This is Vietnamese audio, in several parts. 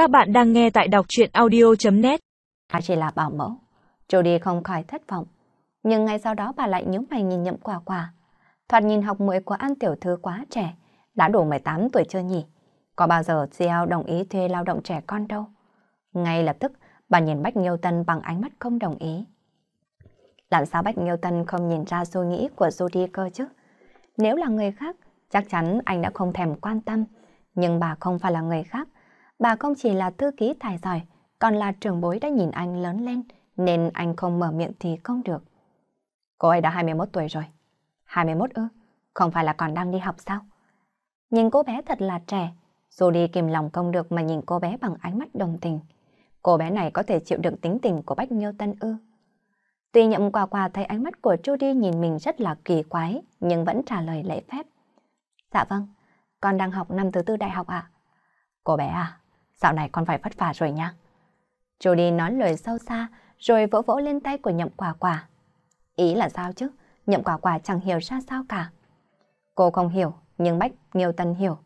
Các bạn đang nghe tại đọc chuyện audio.net Bà chỉ là bảo mẫu. Jody không khỏi thất vọng. Nhưng ngay sau đó bà lại nhíu mày nhìn nhậm quả quả. Thoạt nhìn học muội của An Tiểu Thư quá trẻ. Đã đủ 18 tuổi chưa nhỉ? Có bao giờ cl đồng ý thuê lao động trẻ con đâu? Ngay lập tức, bà nhìn Bách Nghiêu Tân bằng ánh mắt không đồng ý. Làm sao Bách Nghiêu Tân không nhìn ra suy nghĩ của Judy cơ chứ? Nếu là người khác, chắc chắn anh đã không thèm quan tâm. Nhưng bà không phải là người khác. Bà không chỉ là thư ký tài giỏi, còn là trưởng bối đã nhìn anh lớn lên, nên anh không mở miệng thì không được. Cô ấy đã 21 tuổi rồi. 21 ư? Không phải là còn đang đi học sao? Nhìn cô bé thật là trẻ. Dù đi kìm lòng không được mà nhìn cô bé bằng ánh mắt đồng tình. Cô bé này có thể chịu đựng tính tình của Bách Nhiêu Tân ư? Tuy nhậm quà quà thấy ánh mắt của Judy nhìn mình rất là kỳ quái, nhưng vẫn trả lời lễ phép. Dạ vâng, con đang học năm thứ tư đại học ạ. Cô bé à, dạo này con phải vất vả rồi nha. jody nói lời sâu xa, rồi vỗ vỗ lên tay của nhậm quả quả. Ý là sao chứ? Nhậm quả quả chẳng hiểu ra sao cả. Cô không hiểu, nhưng Bách Nghiêu Tân hiểu.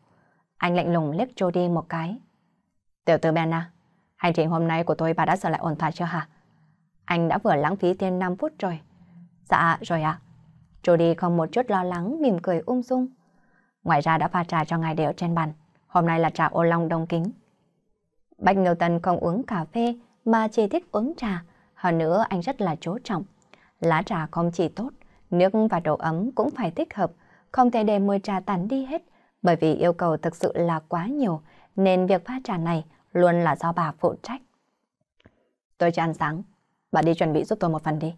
Anh lạnh lùng liếc Jody một cái. Tiểu tử Benna, hành trình hôm nay của tôi bà đã trở lại ổn thỏa chưa hả? Anh đã vừa lãng phí thêm 5 phút rồi. Dạ, rồi ạ. À. Jody không một chút lo lắng, mỉm cười ung dung. Ngoài ra đã pha trà cho ngài đều trên bàn. Hôm nay là trà ô long đông kính. Bạch Ngưu Tân không uống cà phê mà chỉ thích uống trà. Hơn nữa anh rất là chú trọng. Lá trà không chỉ tốt, nước và độ ấm cũng phải thích hợp. Không thể để mùi trà tàn đi hết. Bởi vì yêu cầu thực sự là quá nhiều nên việc pha trà này luôn là do bà phụ trách. Tôi chưa ăn sáng. Bà đi chuẩn bị giúp tôi một phần đi.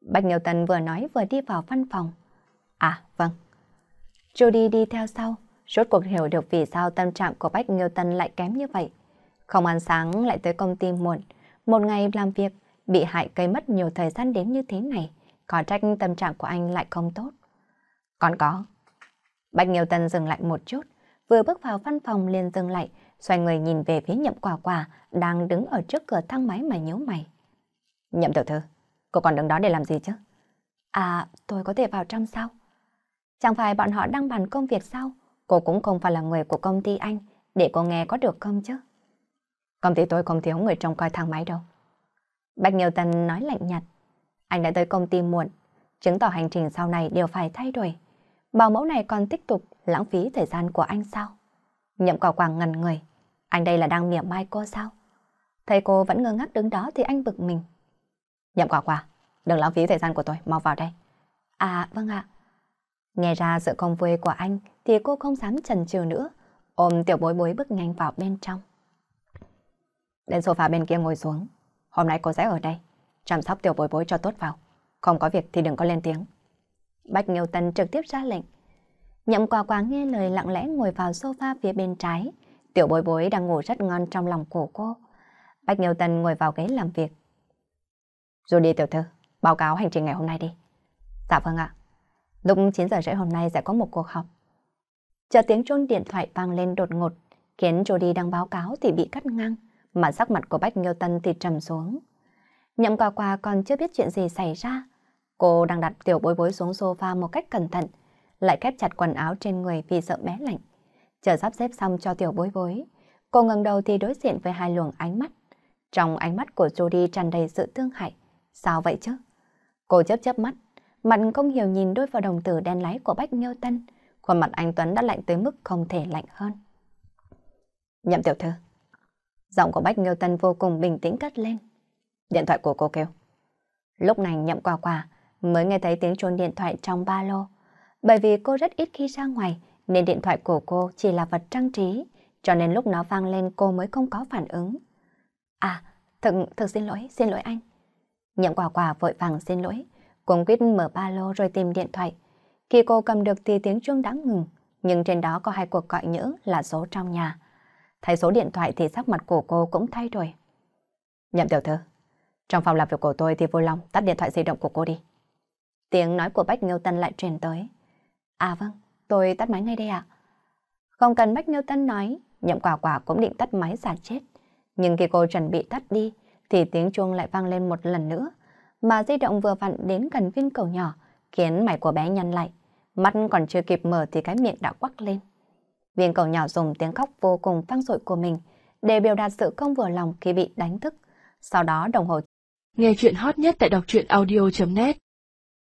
Bạch Nghiêu Tân vừa nói vừa đi vào văn phòng. À, vâng. Judy đi theo sau, rốt cuộc hiểu được vì sao tâm trạng của Bách Nghiêu Tân lại kém như vậy. Không ăn sáng lại tới công ty muộn, một ngày làm việc bị hại cây mất nhiều thời gian đến như thế này, có trách tâm trạng của anh lại không tốt. Còn có. bạch Nghiêu Tân dừng lại một chút, vừa bước vào văn phòng liền dừng lại, xoay người nhìn về phía nhậm quả quả đang đứng ở trước cửa thang máy mà nhíu mày. Nhậm tiểu thư, cô còn đứng đó để làm gì chứ? À, tôi có thể vào trong sao? Chẳng phải bọn họ đang bàn công việc sao? Cô cũng không phải là người của công ty anh, để cô nghe có được không chứ? Công ty tôi không thiếu người trông coi thang máy đâu. Bạch Nhiều Tân nói lạnh nhạt. Anh đã tới công ty muộn, chứng tỏ hành trình sau này đều phải thay đổi. Bảo mẫu này còn tiếp tục lãng phí thời gian của anh sao? Nhậm quả quàng ngần người. Anh đây là đang mỉa mai cô sao? Thấy cô vẫn ngơ ngác đứng đó thì anh bực mình. Nhậm quả quả, đừng lãng phí thời gian của tôi, mau vào đây. À, vâng ạ. Nghe ra sự không vui của anh thì cô không dám chần chừ nữa, ôm tiểu bối bối bước nhanh vào bên trong. Đến sofa bên kia ngồi xuống. Hôm nay cô sẽ ở đây, chăm sóc tiểu bối bối cho tốt vào. Không có việc thì đừng có lên tiếng. Bách Nghiêu Tân trực tiếp ra lệnh. Nhậm quà quà nghe lời lặng lẽ ngồi vào sofa phía bên trái. Tiểu bối bối đang ngủ rất ngon trong lòng của cô. Bách Nghiêu Tân ngồi vào ghế làm việc. Rồi đi tiểu thư, báo cáo hành trình ngày hôm nay đi. Dạ vâng ạ. Lúc 9 giờ rưỡi hôm nay sẽ có một cuộc họp. Chờ tiếng chuông điện thoại vang lên đột ngột, khiến Jody đang báo cáo thì bị cắt ngang, mà sắc mặt của Bách Nghiêu Tân thì trầm xuống. Nhậm quà quà còn chưa biết chuyện gì xảy ra. Cô đang đặt tiểu bối bối xuống sofa một cách cẩn thận, lại khép chặt quần áo trên người vì sợ bé lạnh. Chờ sắp xếp xong cho tiểu bối bối, cô ngẩng đầu thì đối diện với hai luồng ánh mắt. Trong ánh mắt của Jody tràn đầy sự thương hại. Sao vậy chứ? Cô chớp chớp mắt, mặt không hiểu nhìn đôi vào đồng tử đen láy của Bách Nghiêu Tân. Khuôn mặt anh Tuấn đã lạnh tới mức không thể lạnh hơn. Nhậm tiểu thư. Giọng của Bách Nghiêu Tân vô cùng bình tĩnh cất lên. Điện thoại của cô kêu. Lúc này nhậm quà quà mới nghe thấy tiếng chuông điện thoại trong ba lô. Bởi vì cô rất ít khi ra ngoài nên điện thoại của cô chỉ là vật trang trí cho nên lúc nó vang lên cô mới không có phản ứng. À, thật, thật xin lỗi, xin lỗi anh. Nhậm quả quả vội vàng xin lỗi, cùng quyết mở ba lô rồi tìm điện thoại. Khi cô cầm được thì tiếng chuông đã ngừng, nhưng trên đó có hai cuộc gọi nhỡ là số trong nhà. Thấy số điện thoại thì sắc mặt của cô cũng thay đổi. Nhậm tiểu thư, trong phòng làm việc của tôi thì vui lòng tắt điện thoại di động của cô đi. Tiếng nói của Bách Nghiêu Tân lại truyền tới. À vâng, tôi tắt máy ngay đây ạ. Không cần Bách Nghiêu Tân nói, nhậm quả quả cũng định tắt máy giả chết. Nhưng khi cô chuẩn bị tắt đi, thì tiếng chuông lại vang lên một lần nữa. Mà di động vừa vặn đến gần viên cầu nhỏ, khiến mày của bé nhăn lại. Mắt còn chưa kịp mở thì cái miệng đã quắc lên. Viên cầu nhỏ dùng tiếng khóc vô cùng vang dội của mình để biểu đạt sự không vừa lòng khi bị đánh thức. Sau đó đồng hồ. Nghe chuyện hot nhất tại đọc truyện audio.net